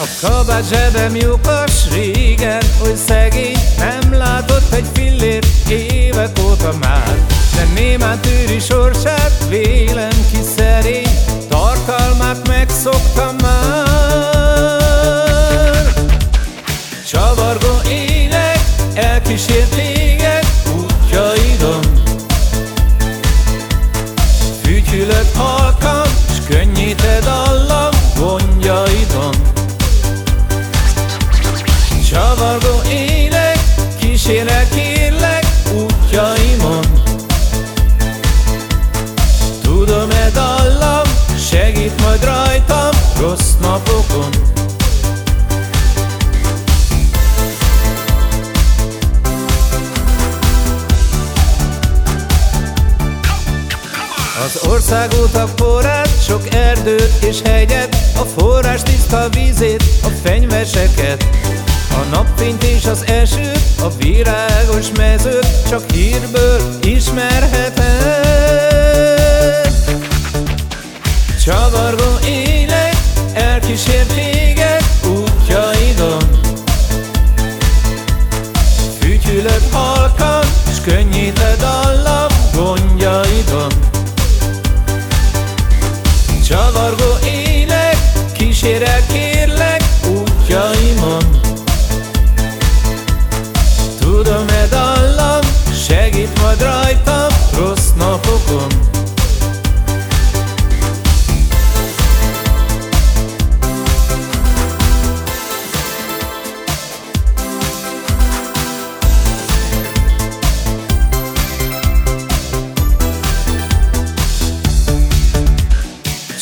A kabát zsebem lyukas régen, hogy szegény. Nem látott egy fillért évek óta már. De némán tűri sorsát, vélem ki szerény. Tartalmát megszoktam már Csavargó ének, kísérlek kérlek útjaimon. Tudom-e dallam, segít majd rajtam rossz napokon? Az országútak porát, sok erdőt és hegyet, a forrás tiszta vízét, a fenyveseket, a napfényt és az esőt, a virágos mezőt, csak hírből ismerheted. Csavargó ének elkísér téged útjaidon, Fütyülök halkan, s könnyíted allam gondjaidon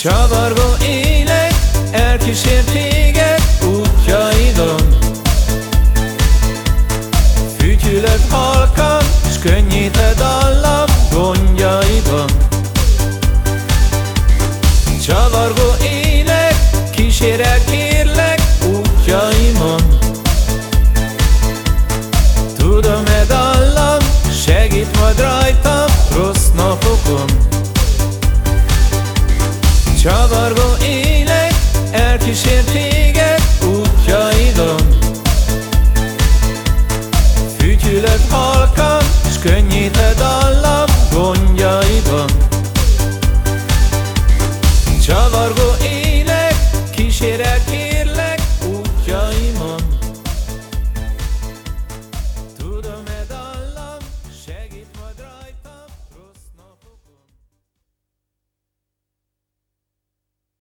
Csavargó ének elkísér téged útjaidon. Fütyülök halkan, s könnyíted allam csavargó ének elkísért téged útjaidon. Fütyülök halkan, s könnyíted a